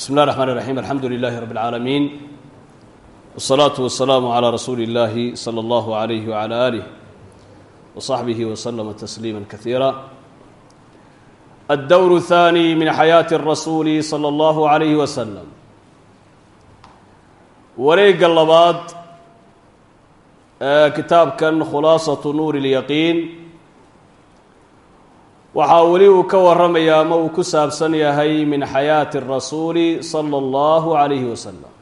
bsmi اllah الرحmn الرaحيم alxamdu لlh رb العaalمين والصlaaة والسlاam عlى rasuuli الlahi slى اllah عlyh وعlى آlih وصaxbih وslm تsliimا kaثيirا الdwr الثاني min xayaaةi الrasuul slى اllah عlyh وsلم wareega labaad ee kitaabkan khulaasaة nuur الyaqiin waxaa weli uu ka warramayaa ama uu ku saabsan yahay min xayaati rasuuli sala allahu calayhi wasalam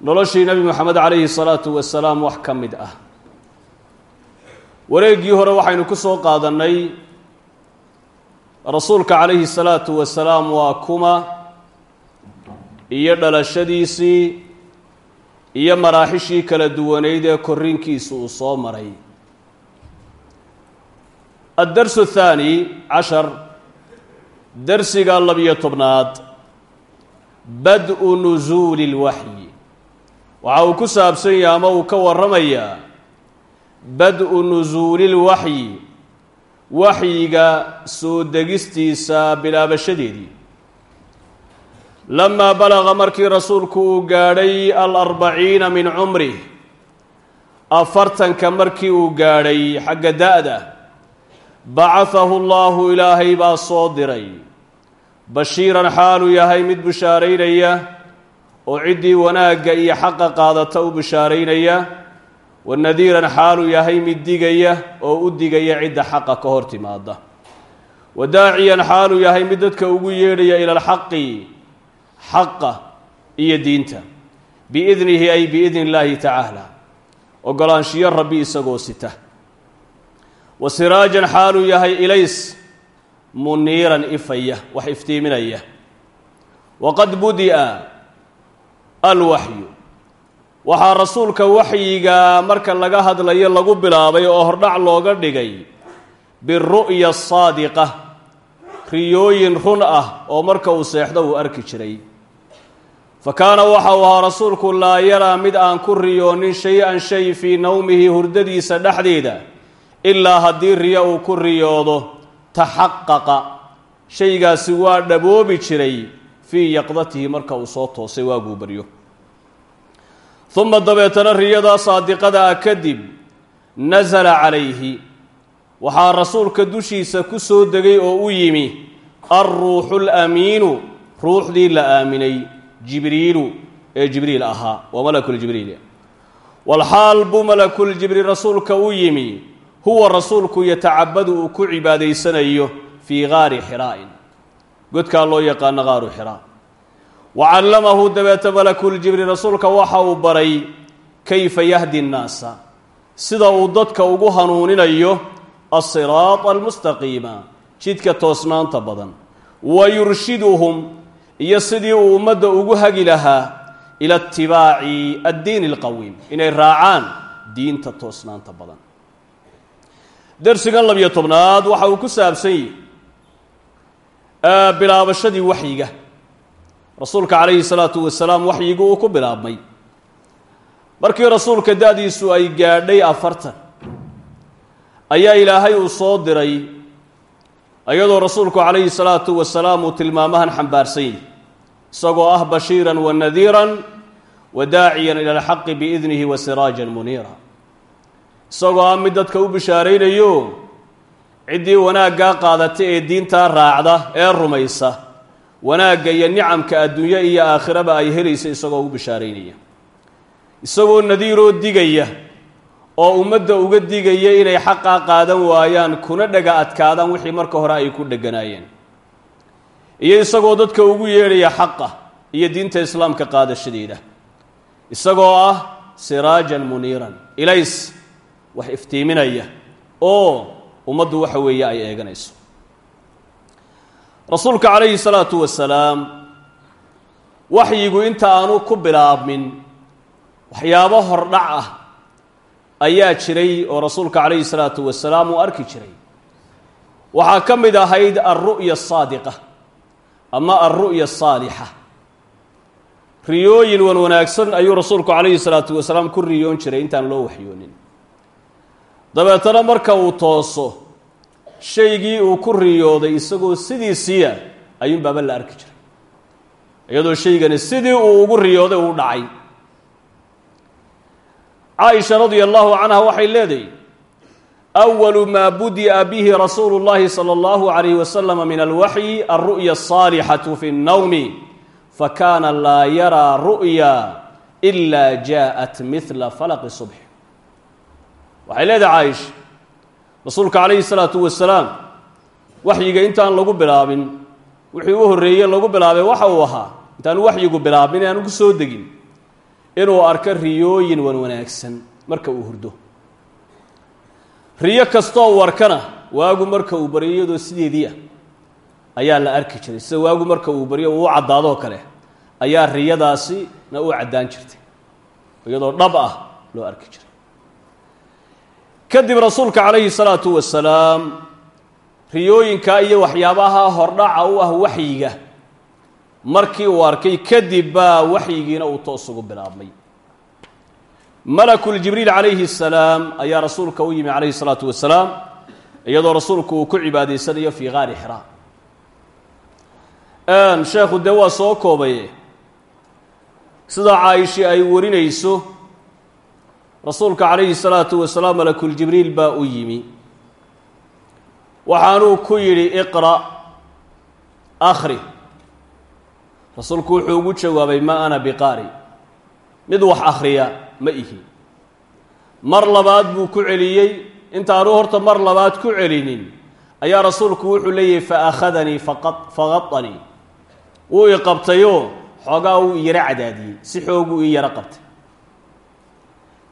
noloshii nebi moxamed calayhi salaatu wasalaam wax ka mid ah. Wareeggii hore waxaynu ku soo qaadannay rasuulka calayhi salaatu wasalaam waa kuma iyo dhalashadiisii iyo maraaxishii kala duwaneyd ee korriinkiisu uu soo maray addarsu athaani cashar darsiga labiyo tobnaad bad-u nusuuli lwaxyi waxa uu ku saabsan yahay ama uu ka warramayaa bad-u nusuuli lwaxyi waxyiga soo degistiisa bilaabashadeedii lamaa balaqa markii rasuulku uu gaadhay alarbaciina min cumrih afartanka markii uu gaadhay xagga da-da bacahahu allahu ilaahay baa soo diray. Bashiiran xaaluu yahay mid bushaaraynaya oo ciddii wanaagga iyo xaqa qaadata u bushaaraynaya wa nadiiran xaaluu yahay mid digaya oo u digaya cidda xaqa ka hor timaada wa daaciyan xaaluu yahay mid dadka ugu yeedhaya ila alxaqi xaqa iyo diinta. Biidnihi ay biidni illaahi tacaala. Ogolaanshiyo rabbi isagoo sita wa siraajan xaaluu yahay ilays muniiran ifaya wax iftiiminaya. Waqad budi'a alwaxyu waxaa rasuulka waxyiga marka laga hadlayo lagu bilaabay oo hordhac looga dhigay biru'ya asaadiqa riyooyin run ah oo marka uu seexdo uu arki jiray. Fa kaana waxa uu ahaa rasuulku laa yaraa mid aan ku riyoonin shay-an shay fii nawmihi hurdadiisa dhexdeeda ilaa haddii riyo uu ku riyoodo taxaqaqa shaygaasi waa dhaboobi jiray fii yaqdatihi marka uu soo toosay waaguu baryo. Uma dabeetana riyadaa saadiqada ah kadib nasala calayhi. Waxaa rasuulka dushiisa ku soo degay oo u yimi alruuxu lamiinu ruuxdii la aaminay jibriilu ee jibriil ahaa waa malakuljibriil walxaal buu malakuljibriil rasuulka u yimi huwa rasuulku yatacabadu uu ku cibaadaysanayo fii gaari xiraa'in. Godkaa loo yaqaano gaaru xiraa. Wa callamahu dabeeta malakuljibriil rasuulka waxa uu baray kayfa yahdi nnaasa? Sida uu dadka ugu hanuuninayo asiraata almustaqiima jidka toosnaanta badan. Wa yurshiduhum iyo sidii uu ummadda ugu hagi lahaa ila itibaaci addiini alqawiim inay raacaan diinta toosnaanta badan darsigan labiyo tobnaad waxa uu ku saabsan yihi bilaabashadii waxyiga. Rasuulka calayhi salaatu wasalaam waxyigu uu ku bilaabmay. Markii rasuulka da-diisu ay gaadhay afartan ayaa ilaahay uu soo diray iyadoo rasuulku calayhi salaatu wasalaam uu tilmaamahan xambaarsan yahi isagoo ah bashiiran wa nadiiran wa daaciyan ila alxaqi biidnihi wa siraajan muniira isagoo ah mid dadka u bishaaraynayo ciddii wanaaggaa qaadata ee diintaa raacda ee rumaysa wanaagga iyo nicamka adduunye iyo aakhiraba ay helaysa isagoo ugu bishaaraynaya. Isagoo nadiiroo digaya oo ummadda uga digaya inay xaqaa qaadan waayaan kuna dhega adkaadaan wixii marka hore ay ku dheganaayeen. Iyo isagoo dadka ugu yeedhaya xaqa iyo diinta islaamka qaadashadeeda. Isagoo ah siraajan muniiran ilays wax iftiiminaya oo ummaddu waxa weeye ay eeganayso. Rasuulka calayhi salaatu wasalaam waxyigu inta aanu ku bilaabmin waxyaabo hordhac ah ayaa jiray oo rasuulka calayhi salaatu wasalaam uu arki jiray. Waxaa ka mid ahayd alru'ya asaadiqa ama alru'ya asaalixa riyooyin wan wanaagsan ayuu rasuulku calayhi salaatu wasalaam ku riyoon jiray intaan loo waxyoonin dabeetana marka uu tooso shaygii uu ku riyooday isagoo sidiisiiya ayuunbaaba la arki jiray iyadoo shaygani sidii uu ugu riyooday uu dhacay caaisha radia allahu canha waxay leedahay أwalu maa budi'a bihi rasuulu اllahi salى اllahu عalayh waslm min alwaxyi alru'ya الصaalixaة fi الnowmi fakana laa yaraa ru'ya إla jaءat mila falaqi subx waxay leedahay caaisha rasuulka calayhi الsalaatu wasalaam waxyiga intaan lagu bilaabin wixii u horreeye lagu bilaabay waxa uu ahaa intaan waxyigu bilaabin aan ku soo degin inuu arko riyooyin wan wanaagsan marka uu hurdo. Riyo kastoo uu arkana waagu marka uu baryo iyadoo sideedii ah ayaa la arki jiray. Sida waagu marka uu baryo uu u caddaadoo kale ayaa riyadaasi na u caddaan jirtay iyadoo dhab ah loo arki jiray kadib rasuulka calayhi salaatu wasalaam riyooyinkaa iyo waxyaabaha hordhaca u ah waxyiga. Markii uu arkay kadib baa waxyigiina uu toos ugu bilaabmay. Malakuljibriil calayhi salaam ayaa rasuulka u yimi calayhi salaatu wasalaam iyadoo rasuulku uu ku cibaadaysanayo fii qaari xiraa sheekhu dee waa soo koobaye? Sida caaisha ay warinayso rasuulka calayhi salaatu wasalaam malakuljibriil baa u yimi. Waxaanuu ku yidhi iqra' akhri. Rasuulku wuxuu ugu jawaabay ma ana biqaari. Mid wax akhriya ma ihi. Mar labaad buu ku celiyey. Intaanu horta mar labaad ku celinin ayaa rasuulku wuxuu leeyahay fa akhadanii faqadanii. Wuu i qabtayoo xoogaa wuu i yaro cadaadiyey si xooguu ii yaro qabtay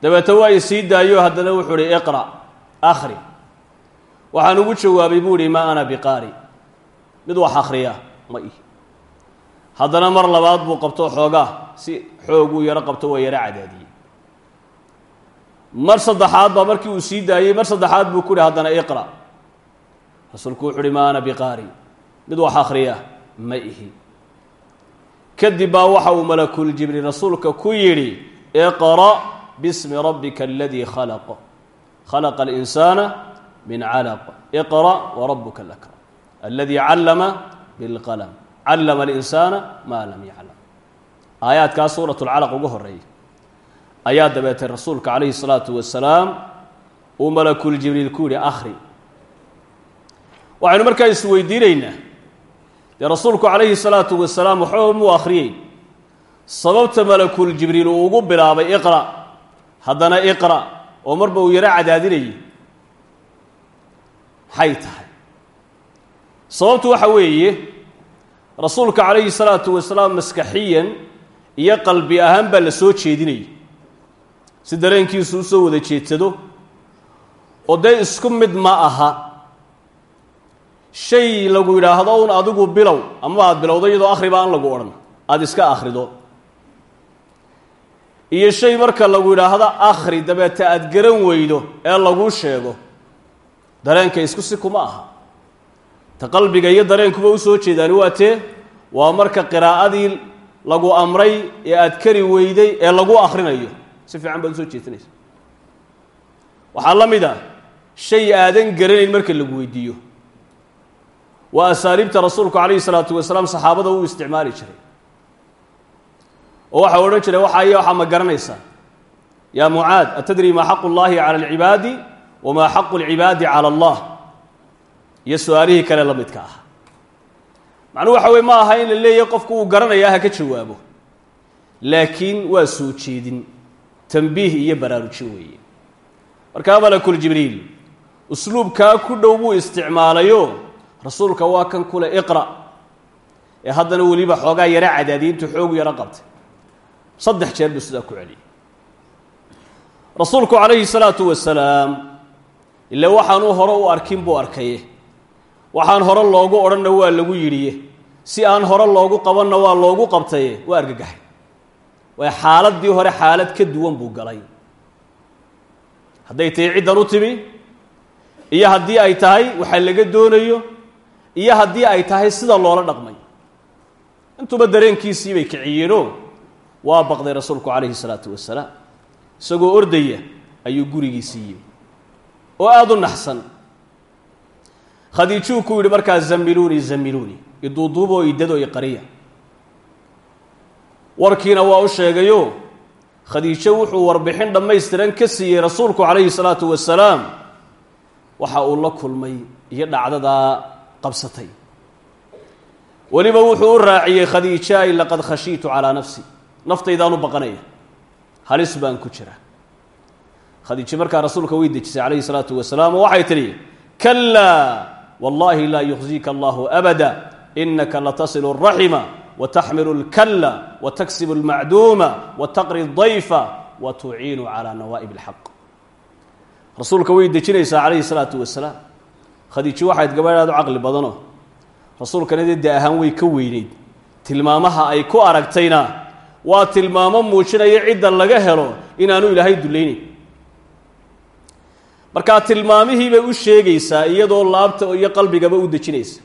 dabeete waa i sii daayo haddana wuxuu uhi iqra' akhri. Waxaan ugu jawaabay buu ihi ma ana biqaari. Mid wax akhriya ma ihi. Haddana mar labaad buu qabto xoogaa si xooguu yaro qabto waa yaro cadaadiyey. Mar saddexaad baa markii uu sii daayey mar saddexaad buu ku uhi haddana iqra' rasuulku wuxu uhi ma ana biqaari. Mid wax akhriya ma ihi. Kadib baa waxa uu malakuljibriil rasuulka ku yidhi iqra' bismi rabbika aladii khalaq. Khalaqa alinsaana min calaq iqra' warabuka alakram. Aladii callama bilqalm callama alinsaana maa lam yaclam aayaadkaa suurat lcalaq ugu horreeya ayaa dabeetay rasuulka calayhi salaatu wasalaam uu malakuljibriil ku yidhi akhri. Waxaynu markaa isweydiinaynaa dee rasuulku calayhi salaatu wasalaam waxba muu akhriyey sababta malakuljibriil uu ugu bilaabay iqra' haddana iqra' oo marba uu yaro cadaadinayay. Maxay tahay? Sababtu waxa weeye rasuulka calayhi salaatu wasalaam maskaxiyan iyo qalbi ahaan baa la soo jeedinayay. Si dareenkiisu u soo wada jeedsado oo dee isku mid ma aha. Shay lagu yidhaahdo un adigu bilow ama aad bilowdo iyadoo akhriba aan lagu odhan. Aada iska akhrido iyo shay marka lagu yidhaahdo akhri dabeete aada garan weydo ee laguu sheego dareenka isku si kuma aha. Ta qalbiga iyo dareenkuba u soo jeedaani waa tee waa marka qiraa'adii lagu amray ee aada kari weyday ee lagu akhrinayo. Si fiican baad u soo jeedsanaysa. Waxaa la mid ah shay aadan garanayn marka lagu weydiiyo. Waa asaaliibta rasuulku calayhi salaatu wasalaam saxaabada uu isticmaali jiray oo waxau odhan jiray waxaa iyo waxaa ma garanaysaa yaa mucaad atadri maa xaqu llaahi cala alcibaadi wamaa xaqu lcibaadi cala allah? Iyo su'aalihii kale la midka ah macnuhu waxa weye ma aha in la leeyahay qofku uu garanayaa ha ka jawaabo. Laakiin waa soo jeedin tambiih iyo baraarujin weeye. Markaa malakuljibriil usluubkaa ku dhow buu isticmaalayo rasuulka waa kan kule iqra' ee haddana weliba xoogaa yaro cadaadiyay intuu xoogu yaro qabtay saddex jeer buu sidaa ku celiyey. Rasuulku calayhi salaatu wasalaam ile waxaanuu hore u arkin buu arkaye. Waxaan hore loogu odhanna waa lagu yidhiye. Si aan hore loogu qabanna waa loogu qabtaye. Waa argagaxay. Waay xaaladdii hore xaalad ka duwan buu galay. Hadday tahay ciddan u timi iyo haddii ay tahay waxaa laga doonayo iyo haddii ay tahay sida loola dhaqmay. Intuba dareenkiisii bay kiciyeenoo waa baqday rasuulku calayhi salaatu wasalaam. Isagoo ordaya ayuu gurigiisii yimi oo aada u naxsan. Khadiijuu ku yidhi markaa zamiluunii zamiluunii iduuduuboo idadoo iqariya warkiina waa u sheegayo khadiijo wuxuu warbixin dhammaystiran ka siiyey rasuulku calayhi salaatu wasalaam. Waxa uu la kulmay iyo dhacdadaa qabsatay. Weliba wuxuu u raaciyey khadiijaay laqad khashiitu calaa nafsi naftaydaanu baqanaya. Halis baan ku jira. Khadiijo markaa rasuulka way dejisay calayhi salaatu wasalaam oo waxay tidhi kalaa wallaahi laa yuqsiika allahu abada inaka latasilu araxima wataxmilu lkalla wataksibu almacduuma wataqri dayfa wa tuciinu calaa nawaa'ib alxaq rasuulka way dejinaysaa calayhi salaatu wasalaam. Khadiijo waxayd gabadh aad u badano rasuulkanadee de ahaan way ka weyneyd. Tilmaamaha ay ku aragtayna waa tilmaamo muujinaya cidda laga helo inaanu ilaahay dulaynayn markaa tilmaamihii bay u sheegaysaa iyadoo laabta iyo qalbigaba u dejinaysa.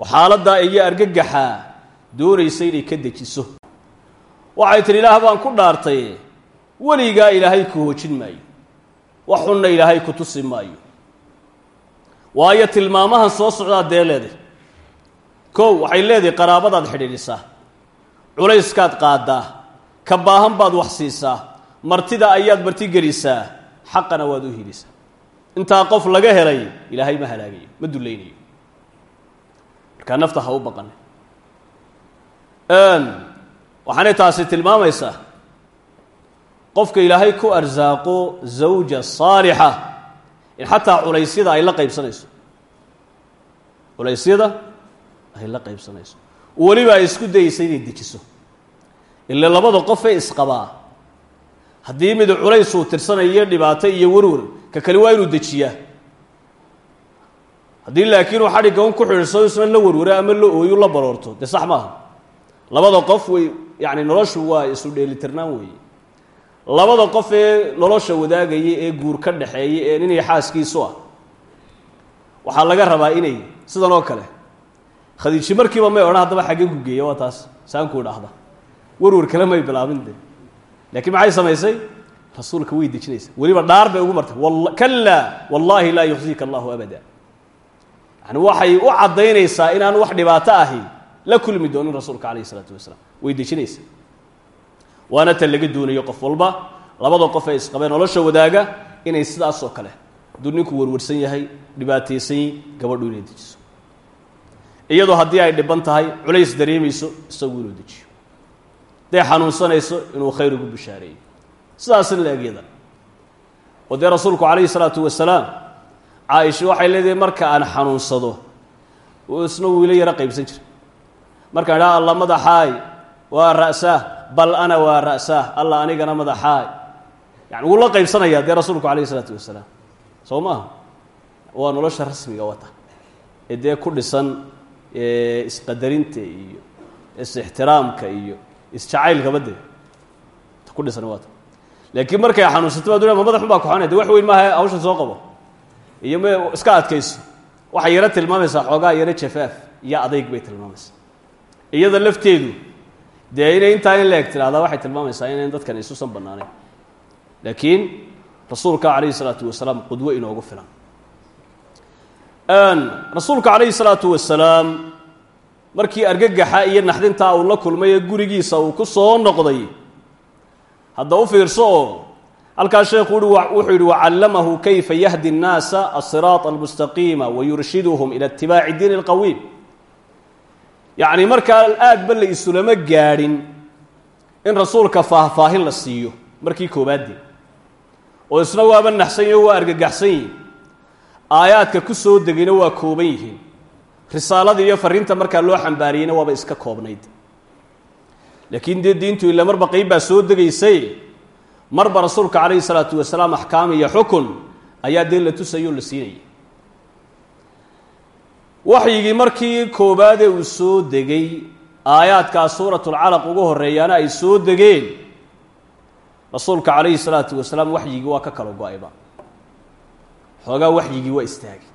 Oo xaaladdaa iyo argagaxaa doonaysa inay ka dejiso. Waxay tidhi ilaah baan ku dhaartay weligaa ilaahay ku hoojin maayo. Wax xunna ilaahay ku tusi maayo. Waayo tilmaamahan soo socdaad dee leeday kow waxay leedahay qaraabadaad xidhiidhisaa culayskaad qaaddaa ka baahan baad wax siisaa martida ayaad martigelisaa xaqana waad u hilisaa intaa qof laga helay ilaahay ma halaagayo ma dulaynayo markaa nafta ha u baqane waxaanay taasi tilmaamaysaa qofka ilaahay ku arsaaqo zawja saalixa in xataa culaysyada ay la qaybsanayso. Culaysyada ay la qaybsanayso weliba ay isku dayeysa inay dejiso. Ile labada qofee isqabaa haddii mid culaysuu tirsanayo dhibaato iyo warwar ka kale waa inuu dejiyaa. Haddii laakiin uu xadhigga un ku xidhiidsado isna la warwaro ama la ooyu la baroorto. Dee sax maaha. Labada qof way yacni noloshu waa isu dheelitirnaan weeye. Labada qof ee nolosha wadaagaya ee guur ka dhexeeya ee ninay xaaskiisu ah waxaa laga rabaa inay sidan oo kale khadiiji markiiba may odhan haddaba xaggee ku geeya waa taas. Saanku idhaahda warwar kale may bilaabin de laakiin maxay samaysay? Rasuulka way dejinaysa weliba dhaar bay ugu martay. Kalaa wallaahi laa yukhzika allahu abada yani waxay u caddaynaysaa inaan wax dhibaato ahi la kulmi doonin rasuulka calayh isalaatu wasalaam. Way dejinaysaa. Waana tan laga doonayo qof walba labada qof ee isqabee nolosha wadaaga inay sidaas oo kale. Hadduu ninku warwarsan yahay dhibaataysan gabadhu inay dejiso iyadoo haddii ay dhiban tahay culays dareemayso isagu inuu dejiyo. Hadday xanuunsanayso inuu khayr ugu bishaareeyo. Sidaasna laegyada oo dee rasuulku calayhi salaatu wasalaam caaisha waxay leedahay marka aan xanuunsado isna wiilo yaro qaybsan jira markaan idhaha alla madaxaay waa ra'saah bal ana waa ra'saah alla anigana madaxaay. Yani wuu la qaybsanayaa dee rasuulku calayhi isalaatu wasalaam soo maaha waa nolosha rasmiga wata ee ku dhisan isqadarinta iyo is-ixtiraamka iyo isjacaylkaba dee ku dhisan waata laakiin markay xanuunsato baa duna ma madaxun baa kuxanay de wax weyn maaha hawshan soo qabo. Iyo m iska adkayso. Waxay yaro tilmaamaysaa xoogaa yaro jafaaf iyo adayg bay tilmaamaysaa. Iyada lafteedu dee inay intaa in la-eg tidhahdaa waxay tilmaamaysaa inayn dadkan isusan bannaaneyn laakiin rasuulka calayhi salaatu wasalaam qudwo inoogu filan rasuulka calayhi salaatu wasalaam markii argagaxa iyo naxdintaa uu la kulmay gurigiisa uu ku soo noqday hadda u fiirso oo halkaas sheekhu wuxuu yidhi wacallamahu kayfa yahdi annaasa asiraat almustaqiima wayurshiduhum ila itibaaci diin alqawiim. Yacni markaa aadba la isulama gaadhin in rasuulka faahfaahin la siiyo markii koobaaddi oo isna waaba naxsan yihiin o waa argagaxsan yihiin aayaadka ku soo degayna waa kooban yihiin. Risaalada iyo fariinta markaa loo xambaariyeyna waaba iska koobnayd. Laakiin dee diintu ila marba qeyb baa soo degaysay. Marba rasuulka calayhi salaatu wasalaam axkaam iyo xukun ayaa dee la tusayay oo la siinayay. Waxyigii markii koobaadee uu soo degay aayaadkaa suuratulcalaq ugu horreeyaana ay soo degeen rasuulka calayhi salaatu wasalaam waxyigii waa ka kala go'ayba xoogaa waxyigii waa istaagay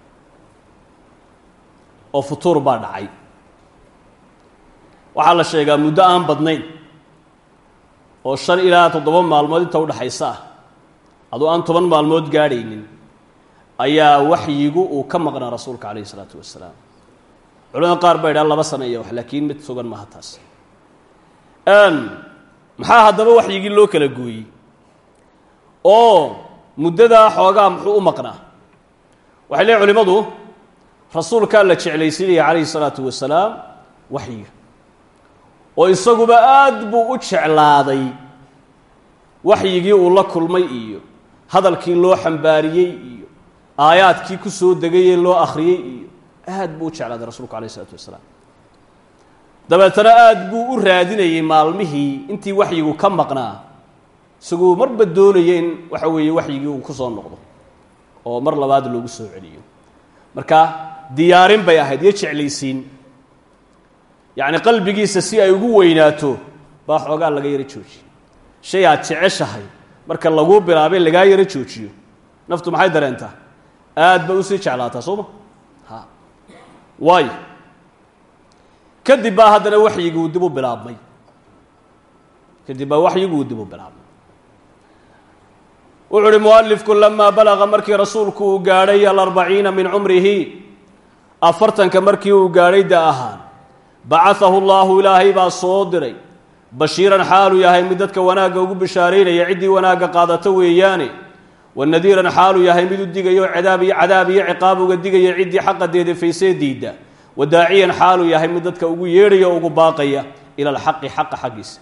oo futuur baa dhacay. Waxaa la sheegaa muddo aan badnayn oo shan ilaa toddoba maalmood inta udhaxaysa ah aduu aan toban maalmood gaadhaynin ayaa waxyigu uu ka maqnaa rasuulka calayhi isalaatu wasalaam culamada qaar baa idhaha laba sano iyo wax laakiin mid sugan maaha taas. Maxaa haddaba waxyigii loo kala gooyey? Oo muddadaa xoogaa muxuu u maqnaa waxay leeyn culimmadu rasuulkaa la jeclaysiinaya calayhi salaatu wasalaam waxyiga oo isaguba aad buu u jeclaaday waxyigii uu la kulmay iyo hadalkii loo xambaariyey iyo aayaadkii ku soo degayee loo akhriyey iyo aad buu u jeclaaday rasuulku alayh wasalaam. Dabeetana aad buu u raadinayey maalmihii intii waxyigu ka maqnaa isaguu marba doonaya in waxa weeye waxyigii uu ku soo noqdo oo mar labaad loogu soo celiyo. Marka diyaarin bay ahayd iyo jeclaysiin. Yacni qalbigiisa si ay ugu weynaato baa xoogaa laga yaro joojiye shay aad jeceshahay marka laguu bilaabay lagaa yaro joojiyo. Naftu maxay dareentaa aad bay u sii jeclaataa soo ma? Ha. Waayo. Kadib baa haddana waxyiguu dib u bilaabmay. Kadib baa waxyiguu dib u bilaabmay wuxuu uhi mualifku lamaa balaga markii rasuulku uu gaadhay alarbaciina min cumrihi afartanka markii uu gaadhay da ahaan bacaahu llaahu ilaahay baa soo diray. Bashiiran xaaluu yahay mid dadka wanaagga ugu bishaaraynaya ciddii wanaagga qaadato weeyaane. Wanadiiran xaaluu yahay mid u digayo cadaab iyo cadaab iyo ciqaab uga digaya ciddii xaqa deedafaysee diidda. Wadaaciyan xaaluu yahay mid dadka ugu yeedhaya o ugu baaqaya ila alxaqi xaqa xaggiisa.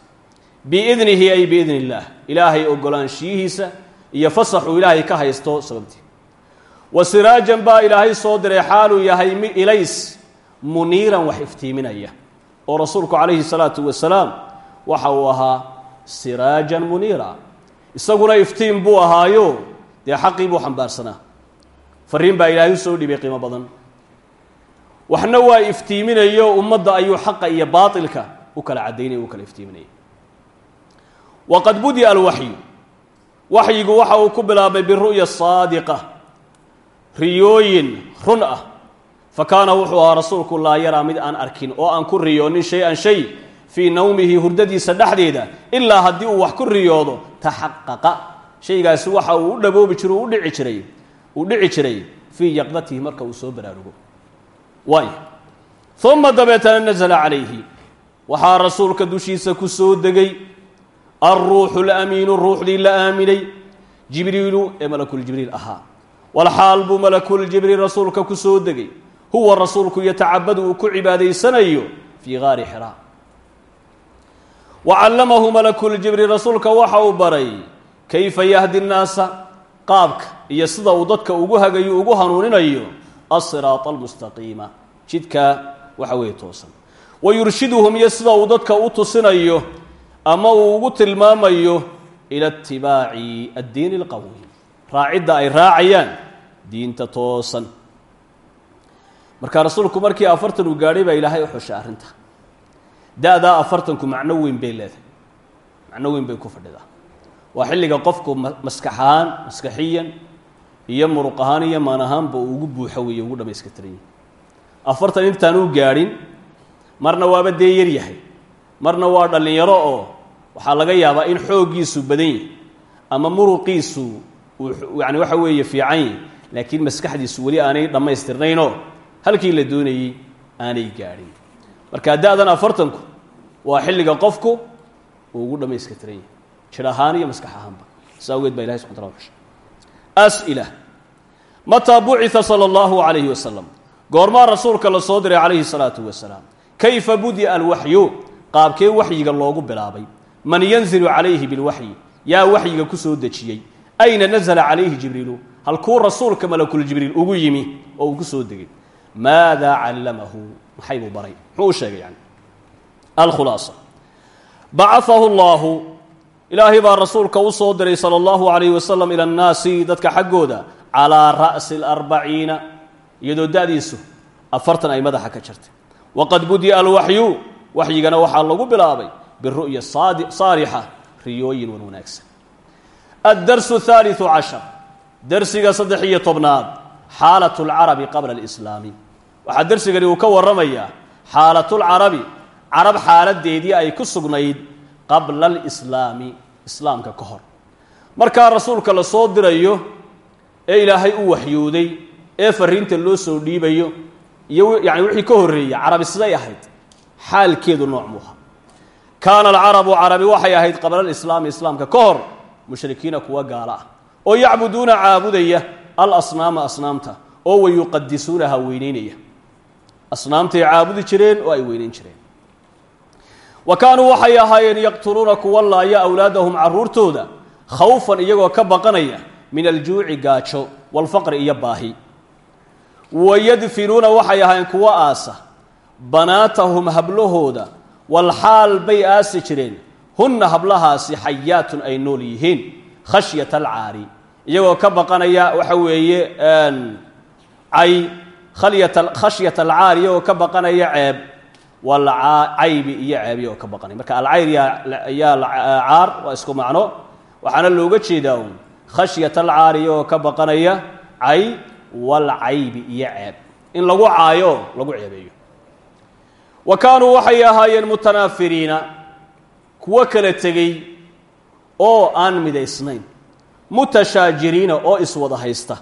Biidnihi ay biidni illaah ilaahay ogolaanshiyihiisa iyo fasaxuu ilaahay ka haysto sababtii. Wa siraajan baa ilaahay soo diray xaaluu yahay ilays muniiran wax iftiiminaya oo rasuulku calayhi salaatu wasalaam waxa uu ahaa siraajan muniira. Isaguna iftiin buu ahaayo dee xaqii buu xambaarsanaa fariin baa ilaahay u soo dhibay qiimo badan. Waxna waa iftiiminayo ummadda ayuu xaqa iyo baatilka u kala caddaynaya u kala iftiiminaya waqad budi'a alwaxyu waxyigu waxa uu ku bilaabmay biru'ya saadiqa riyooyin run ah. Fa kaana wuxuu ahaa rasuulku laa yaraa mid aan arkin oo aan ku riyoonin shay-an shay fii nawmihi hurdadiisa dhexdeeda ilaa haddii uu wax ku riyoodo taxaqaqa. Shaygaasi waxa uu u dhaboobi jiro u dhici jiray uu dhici jiray fii yaqdatihi marka uu soo baraarugo. Waay uma dabeetana nasala calayhi. Waxaa rasuulka dushiisa ku soo degay alruuxu lamiinu ruuxdii la aaminay jibriilu ee malakuljibriil ahaa walxaal buu malakuljibriil rasuulka ku soo degay huwa rasuulku yatacabadu uu ku cibaadaysanayo fii gaari xiraa wa callamahu malakuljibriil rasuulka waxa uu baray kayfa yahdi nnaasa qaabka iyo sida uu dadka ugu hagayo ugu hanuuninayo asiraata almustaqiima jidka waxa weeye ama uu ugu tilmaamayo ila itibaaci addiini alqawiim raacidda ay raacayaan diinta toosan. Marka rasuulku markii afartan uu gaadhay baa ilaahay u xushay arrinta. Da-daa afartanku macno weyn bay leedahay. Macno weyn bay ku fadhidaa. Waa xilliga qofku maskax ahaan maskaxiyan iyo muruq ahaan iyo maan ahaanba ugu buuxo weeye ugu dhamayska tiran afartan intaan uu gaadhin marna waaba dee yar yahay. Marna waa dhallinyaro oo waxaa laga yaabaa in xooggiisu badan yahy ama muruqiisu yani waxa weeye fiican laakiin maskaxdiisu weli aanay dhammaystirnaynoo halkii la doonayey aanay gaadhin. Marka da-dan afartanku waa xilliga qofku uu ugu dhamayska tiran yahay jir ahaan iyo maskax ahaanba. Sa awgeed baa ilahay subxana wataala as'ila mataa bucita sala allahu calayhi wasalam goormaa rasuulka la soo diray calayhi salaatu wasalaam kayfa budi'a alwaxyu qaabkee waxyiga loogu bilaabay man yanzilu calayhi bilwaxyi. Yaa waxyiga ku soo dejiyey. Ayna nazla calayhi jibriilu? Halkuu rasuulka malakuljibriil ugu yimi oo uu ku soo degay? Maadaa callamahu? Maxay buu baray? Muxuu u sheegay yani. Alkhulaasa bacaahu llaahu ilaahay rasuulka u diray sala allahu calayhi wasalam ila annaasi dadka xaggooda calaa ra'si alarbaciina iyadoo da-diisu afartan ay madaxa ka jirtay. Waqad budi'a alwaxyu. Waxyigana waxaa lagu bilaabay biru'ya saarixa riyooyin wan wanaagsan addarsu haaliu cashar darsiga saddex iyo tobnaad xaalat lcarabi qabla alislaami waxaa darsigani uu ka warramayaa xaalatulcarabi carab xaaladeedii ay ku sugnayd qabla alislaami islaamka ka hor markaa rasuulka la soo dirayo ee ilaahay u waxyooday ee fariinta loo soo dhiibayo iyo yani wixii ka horreeyey carabi siday ahayd xaalkeedu nooc muuha kaana alcarabu carabi waxay ahayd qabla alislaami islaamka ka hor mushrikiina kuwa gaala. Ah oo yacbuduuna caabudaya alasnaama asnaamta oo wayuqadisuunaha weyneynaya asnaamtay caabudi jireen oo ay weyneyn jireen. Wa kaanuu waxay ahaayeen yaqtuluuna kuwa laaya awlaadahum caruurtooda khawfan iyagoo ka baqanaya min aljuuci gaajo walfaqri iyo baahi. Wayadfinuuna waxay ahaayeen kuwa aasa banaatahum hablahooda walxaal bay aasi jireen. Hunna hablahaasi xayaatun ay nool yihiin. Khashyata alcaari iyagoo ka baqanaya waxa weeye cay khashyata alcaari iyagoo ka baqanaya ceeb. Walcaybi iyo ceeb iyagoo ka baqanaya. Marka alcayr yaa caar waa isku macno. Waxaana looga jeedaa un khashyata alcaari iyagoo ka baqanaya cay walcaybi iyo ceeb. In lagu caayo lagu ceebeeyo wa kaanuu waxay ahaayeen mutanaafiriina kuwo kala tegey oo aan midaysnayn. Mutashaajiriina oo iswada haysta.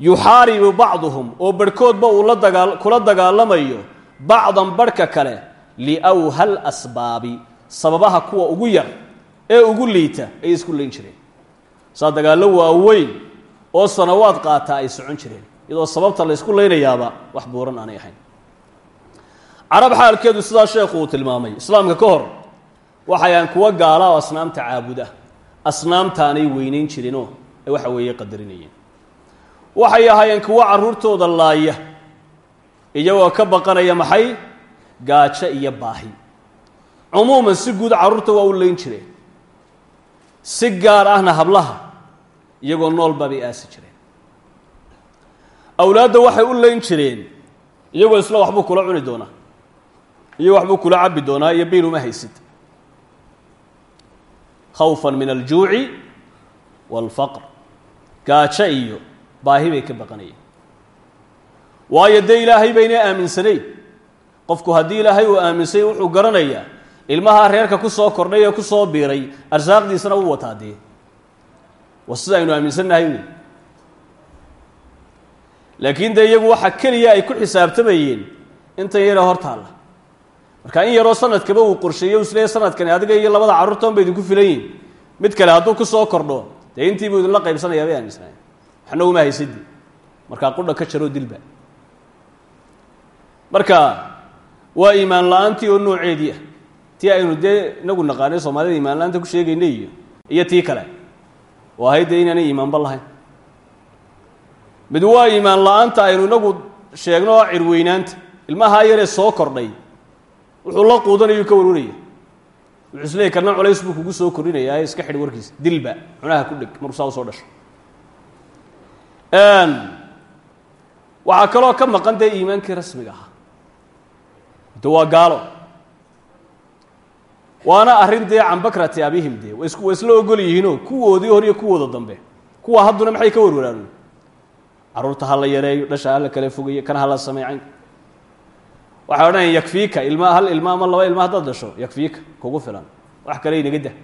Yuxaaribu bacduhum oo barhkoodba uu kula dagaalamayo bacdan barhka kale liwhal asbaabi sababaha kuwa ugu yar ee ugu liita ay isku layn jireen. Saa dagaallo waaweyn oo sanawaad qaataa ay socon jireen iyadoo sababta la ysku laynayaaba wax buuran aanay ahayn carab xaalkeedu sidaa sheekhu uu tilmaamay islaamka ka hor waxay ahaan kuwa gaala oo asnaamta caabuda asnaamtaanay weyneyn jireenoo ee waxa weeye qadarinayeen waxay ahaayeen kuwo carruurtooda laaya iyagoo ka baqanaya maxay? Gaajo iyo baahi. Cumuuman si guud carruurta waa u layn jireen. Si gaar ahna hablaha iyagoo noolba bay aasi jireen. Awlaadda waxay u layn jireen iyagoo isla waxbuu kula cuni doonaa iyo waxbuu kula cabbi doonaa iyo biil uma haysid. Khawfan min aljuuci waalfaqr. Gaajo iyo baahi bay ka baqanayeen waayo dee ilaahay baynay aaminsanayn qofku haddii ilaahay uu aaminsay wuxuu garanayaa ilmaha reerka ku soo kordhay ee ku soo biiray arsaaqdiisana u wataa dee. Sida aynu aaminsannahay wey laakiin dee iyagu waxa keliya ay ku xisaabtamayeen intan yara hor taalla marka in yaroo sanadkaba uu qorsheeyo isleeya sanadkani adiga iyo labada carruurtan ba idinku filan yihiin mid kale hadduu ku soo kordho dee intii buu idinla qaybsanayaa bay aaminsanayen waxna uma haysadi markaa qudha ka jaroo dilba. Marka waa iimaan la'aantii oo nooceedii ah. Tii aynu dee inagu naqaanay soomaalida iimaan la'aanta ku sheegaynay iyo tii kale. Oo ahayd dee inaanay iimaanba mid waa iimaan la'aanta aynu inagu sheegno oo cirweynaanta. Ilmahaa yaree soo kordhay wuxuu la quudanayuu ka warwaraya wuxuu isleeyay karna culays buu kugu soo kordhinayaa iska xidh warkiisa dilba cunaha ku dheg markuu saa u soo dhasho. Waxaa kaloo ka maqan dee iimaankii rasmiga ahaa. De waa gaalo. Waana arrin dee can bakrati abihim dee wa is waa isla ogol yihiinoo kuwoodii hor iyo kuwooda dambe. Kuwa hadduna maxay ka warwaraan carruurta ha la yareeyo dhasha ha la kala fogeeyo kan ha la waxay odhanaya yakfiika ilma hal ilma ama laba ilma haddaad dhasho yakfiika kugu filan. Wax kale inaga dah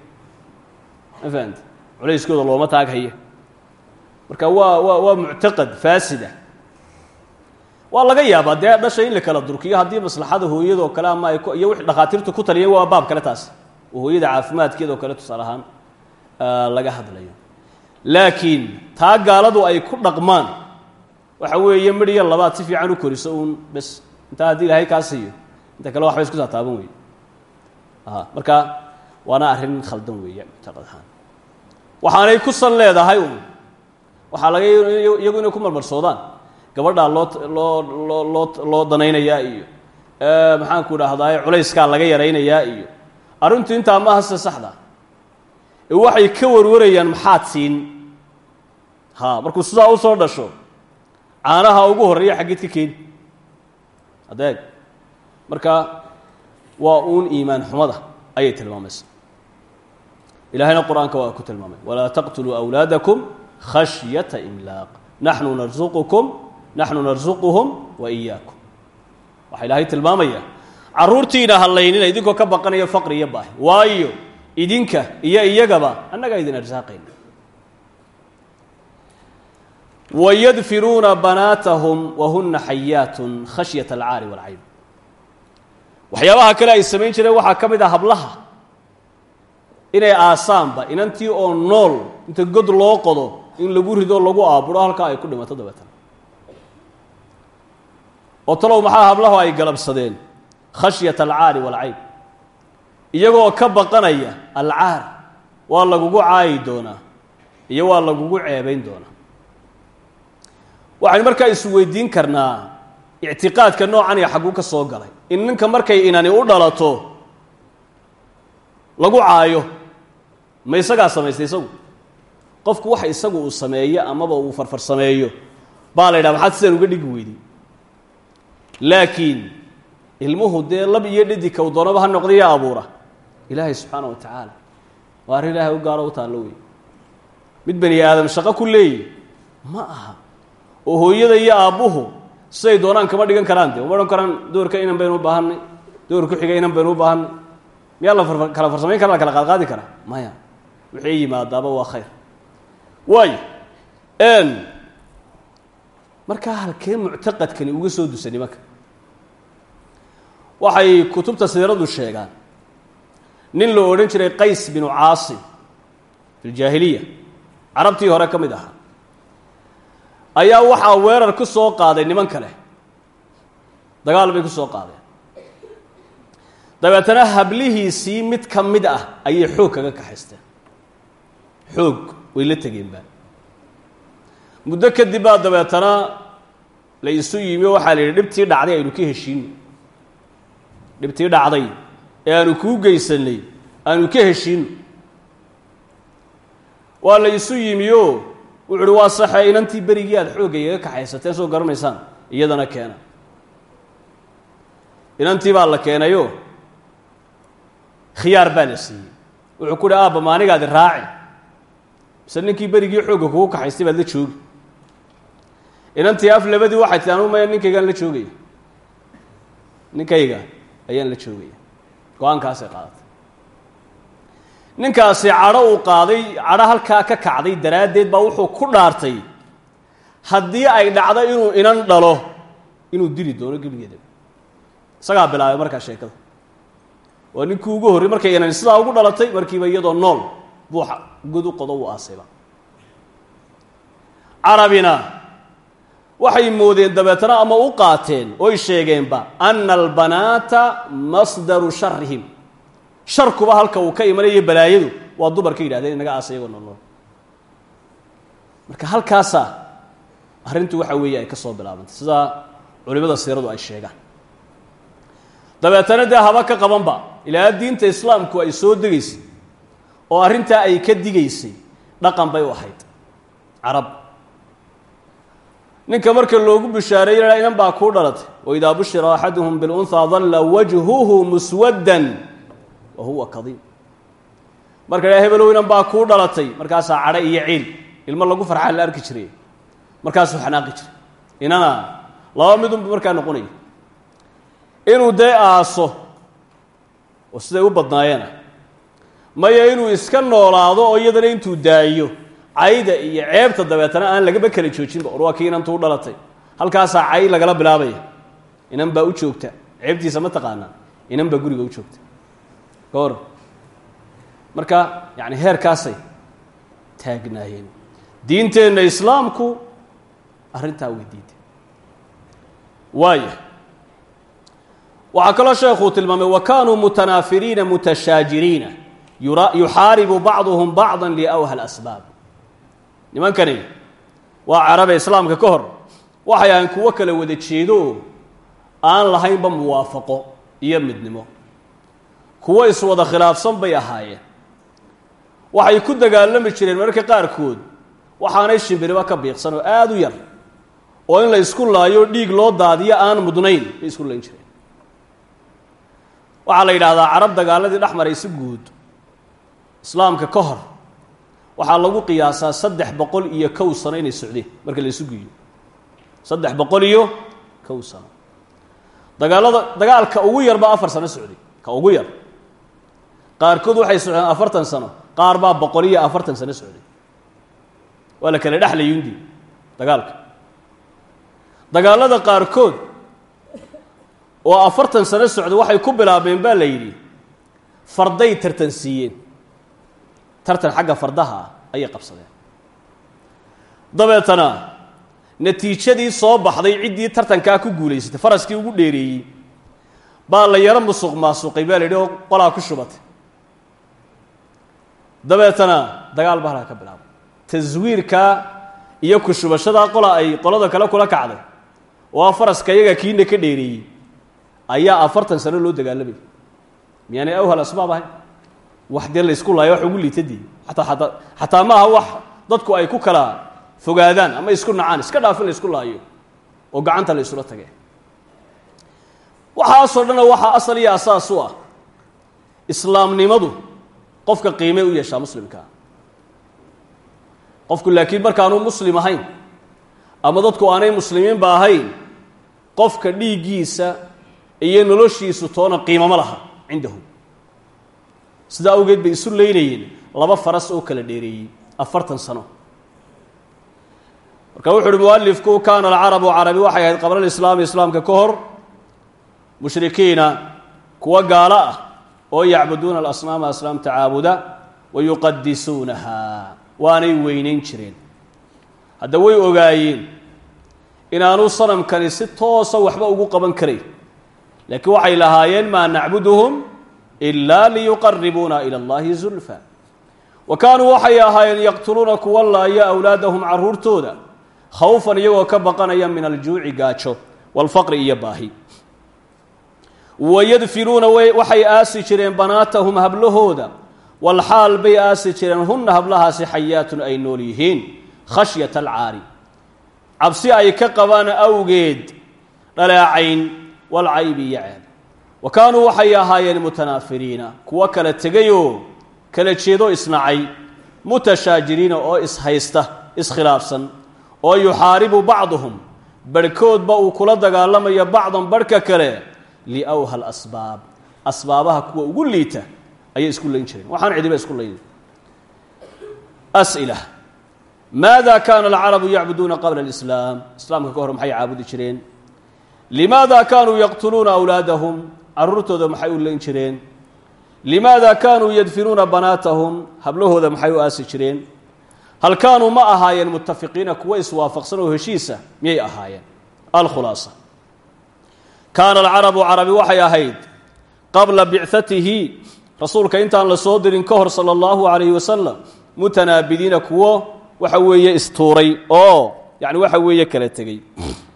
ma culayskooda looma taag haya marka waa waa waa muctaqad faasida. Waa laga yaabaa dee dhasha in la kala durkiyo. Haddii maslaxada hooyada oo kale ama ay iyo wixii dhakhaatiirtu ku taliyeen waa baab kale taas. Oo hooyada caafimaadkeeda oo kale tusaale ahaan laga hadlayo. Laakiin taa gaaladu ay ku dhaqmaan. Waxa weeye midh iyo labaad si fiican u koriso uun bes intaa haddii ilaahay kaa siiyo. Inta kale waxba isku taataaban weeye. Marka waana arrin khaldan weeye muctaqad ahaan. Waxaanay ku san leedahay un waxaa laga iyagu inay ku marmarsoodaan. Gabadhaa loo loo loo loo loo danaynayaa iyo maxaanku idhaahdaa culayskaa laga yaraynayaa iyo. Arrintu intaa maaha sida saxda. Waxay ka warwarayaan maxaad siin. Ha markuu sidaa u soo dhasho caanaha ugu horreeya xaggeed ka adeeg marka waa uun iimaan xumada ayay tilmaamaysa. Ilahayna qur'aanka waa ku tilmaamay. Walaa taqtuluu awlaadakum khashyata imlaaq. Naxnu narsuqukum naxnu narsuquhum wa iyaakum waxaa ilaahay tilmaamaya carruurtiina hadlaynina idinkoo ka baqanaya faqri iyo baahi. Waayo idinka iyo iyagaba annagaa idin arsaaqayna wayadfiruuna banaatahum wahuna xayaatun khashyata alcaari walcayb waxyaabaha kale ay samayn jireen waxaa ka mid ah hablaha inay aasaanba inantii oo nool inta god loo qodo in lagu rido lagu aaburo halkaa ay ku dhimato dabeetana oo talow maxaa hablahu ay galabsadeen khashyata alcaari waalcayb iyagoo ka baqanaya alcaar waa lagugu caayi doonaa iyo waa lagugu ceebayn doonaa waxaynu markaa isweydiin karnaa ictiqaadka noocan iyo xagguu ka soo galay. In ninka markay inani u dhalato lagu caayo ma isagaa samaystay isagu? Qofku waxa isagu uu sameeyo amaba uu farfarsameeyo. Baa la yidhaha maxaad sidaan uga dhigi weyday laakiin ilmuhu dee lab iyo dhedika u doonaba ha noqda yaa abuura. Ilaahay subxaana wa tacaala waa arrin ilaahay u gaaro u taallo wey mid bani aadam shaqo ku leeyi? Ma aha oo hooyada iyo aabbuhu siday doonaan kama dhigan karaan de uma odhan karaan doorka inan baynu u baahanay door ku xiga inan baynu u baahanay miyaa la kala farsamayn kara la kala qaadqaadi karaa? Maya wixii yimaadaaba waa khayr. Waayo markaa halkee muctaqadkani uga soo dusa nimanka waxay kutubta siiradu sheegaan. Nin la odhan jiray qays binu caasim fi ljaahiliya carabtii hore ka mid ahaa ayaa waxaa weerar ku soo qaaday niman kale. Dagaal bay ku soo qaadeen dabeetana hablihiisii mid ka mid ah ayay xoog kaga kaxaysteen xoog way la tegeen baa muddo kadib baa dabeetana la isu yimi waxaa la yidhi dhibtii dhacday aynu ka heshiino dhibtii dhacday ee aanu kuu geysanay aanu ka heshiino waa la isu yimi o wuxu uhi waa saxe inantii berigii aada xoogga kaxaysateen soo garanaysaan iyadana keena. Inantii baa la keenayo khiyaar baa la siiyey. Wuxuu ku uhi aabba maanigaadi raaci. Mise ninkii berigii xoogga kugu kaxaystay baad la joogi. Inantii af labadii waxay tii anu maya ninkaygaan la joogaya. Ninkayga ayaan la joogaya. Go'aankaasay qaadatay ninkaasi cadho uu qaaday cadho halkaa ka kacday daraaddeed baa wuxuu ku dhaartay haddii ay dhacdo inuu inan dhalo inuu dili doono gebigeeda. Isagaa bilaabay markaa sheekada. Waa ninkii ugu horrey markay inan sidaa ugu dhalatay markiiba iyadoo nool buu god u qodo uu aasayba. Carabina waxay moodeen dabeetana ama u qaateen oy sheegeenba ana albanaata masdaru sharihim sharkuba halka uu ka imanayo balaayadu waa dumar ka yidhahdeen inaga aasa iyagoo noolnool marka halkaasaa arrintu waxa weeye ay ka soo bilaabantay. Sidaa culimada siiradu ay sheegaan. Dabeetana dee haba ka qabanba. Ilaa diinta islaamku ay soo degaysay oo arrintaa ay ka digaysay dhaqan bay u ahayd. Carab. Ninka marka loogu bishaareeyey inan baa kuu dhalatay. Waidaa bushira axaduhum bilunhaa dalla wajhuhu muswaddan wa huwa kadiim. Marka dha hebelow inan baa kuu dhalatay markaasaa cadho iyo ciil. Ilmo lagu farxaa la arki jiray markaasuu xanaaqi jiray. Inana laba midunba markaa noqonaya. Inuu dee aaso oo siday u badnaayeena maya inuu iska noolaado oo iyadana intuu daayo cayda iyo ceebta dabeetana aan lagaba kala joojinba or waa kii inantuu dhalatay. Halkaasaa cay lagala bilaabaya. Inan baa u joogta. Ceebtiisa ma taqaanaa. Inan baa guriga u joogta goor. Marka yani heerkaasay taagnaayeen. Diinteenna islaamku arrintaa way diiday waaya waxaa kaloo sheekuu tilmaamay wa kaanuu mutanaafiriina mutashaajiriina yuxaaribu bacduhum bacda liawha asbaab. Nimankani waa carabe islaamka ka hor waxay ahayn kuwo kala wada jeedo aan lahaynba muwaafaqo iyo midnimo kuwo iswada khilaafsan bay ahaayeen. Waxay ku dagaalami jireen mararka qaarkood waxaanay shimbiriba ka biiqsan oo aada u yar. Oo in la isku laayo dhiig loo daadiyo aan mudnayn bay isku layn jireen. Waxaa la yidhaahdaa carab dagaaladii dhex maray si guud islaamka ka hor waxaa lagu qiyaasaa saddex boqol iyo kow sano inay socdeen marka la isu geeyo saddex boqol iyo kow sano. Dagaalada dagaalka ugu yar baa afar sano socday ka ugu yar qaarkood waxay socdeen afartan sano qaar baa boqol iyo afartan sano socday. Waa la kala dhexlayundi dagaalka. Dagaalada qaarkood oo afartan sano socda waxay ku bilaabeen baa la yidhi farday tartansiiyeen tartan xagga fardaha ah ayay qabsadeen. Dabeetana natiijadii soo baxday ciddii tartankaa ku guulaysatay faraskii ugu dheereeyey baa la yaro musuq maasuqay baa la yidhi oo qolaa ku shubatay dabeetana dagaal halkaa ka bilaabay. Taswiirkaa iyo ku shubashadaa qola ay qolada kale kula kacday oo faraska iyaga kiina ka dheereeyey ayaa afartan sano loo dagaalamay. Miyaanay awhal asbaab ahayn? Wax dee la isku laayo wax ugu liitadii ataa ataa xataa maaha wax dadku ay ku kala fogaadaan ama isku nacaan iska dhaaf in la isku laayo oo gacanta la isula tagee waxaasoo dhanna waxaa asal iyo asaas u ah. Islaamnimadu qofka qiimey u yeeshaa muslimkaa qofku laakiin markaanu muslim ahayn ama dadku aanay muslimiinba ahayn qofka dhiiggiisa iyo noloshiisu toona qiimama laha cindahu. Sidaa awgeed bay isu leynayeen laba faras oo kala dheereeyey afartan sano. Marka wuxu uhi mualifku kaana alcarabu carabi waxay ahayd qabla alislaami islaamka ka hor mushrikiina kuwa gaalo ah oo yacbuduuna alasnaama asnaamta caabuda wa yuqadisuunaha waanay weynayn jireen. Hadda way ogaayeen inaanu sanamkani si toosa waxba ugu qaban karayn laakiin waxay lahaayeen maa nacbuduhum ilaa liyuqaribuuna ila allahi zulfa. Wa kaanuu waxay ahaayeen yaqtuluuna kuwa laaya awlaadahum caruurtooda khawfan iyagoo ka baqanaya min aljuuci gaajo walfaqri iyo baahi wayadfinuuna waxay aasi jireen banaatahum hablahooda walxaal bay aasi jireen hunna hablahaasi xayaatun ay nool yihiin khashyata alcaari cabsi ay ka qabaan awgeed dhalaacayn walcaybi iyo ceeb wa kaanuu waxay ahaayeen mutanaafiriina kuwo kala tegayoo kala jeedoo isnacay mutashaajiriina oo ishaysta iskhilaafsan oo yuxaaribu bacduhum barhkoodba uu kula dagaalamayo bacdan barhka kale liawha lasbaab asbaabaha kuwa ugu liita ayay isku layn jireen. Waxaan cidiba isku layn as'ila. Maada kaana alcarabu yacbuduuna qabla alislaam? Islaamka ka hor maxay caabudi jireen? Limaada kaanuu yaqtuluuna awlaadahum? Caruurtooda maxay u layn jireen? Limaada kaanuu yadfinuuna banaatahum? Hablahooda maxay u aasi jireen? Hal kaanuu ma ahaayeen mutafiqiina kuwa iswaafaqsan oo heshiisa miyay ahaayeen? Alkhulaasa kaana alcarabu carabi waxay ahayd qabla bicatihi rasuulka intaan la soo dirin ka hor sala allahu calayhi wasalam mutanaabidiina kuwo waxa weeye istuuray oo yani waxa weeye kala tegey.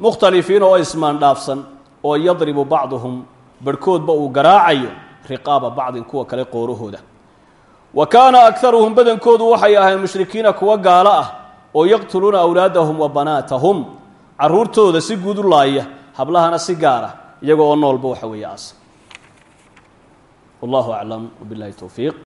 Mukhtalifiina oo ismaandhaafsan oo yadribu bacduhum barhkoodba uu garaacayo riqaaba bacdin kuwa kale qoorahooda. Wa kaana akaruhum badankoodu waxay ahayn mushrikiina kuwa gaalo ah oo yaqtuluuna awlaadahum wa banaatahum. Caruurtooda si guud u laaya hablahana si gaara iyagoo oo noolba waxa weeye aas. Wallahu aclam wbillahi towfiiq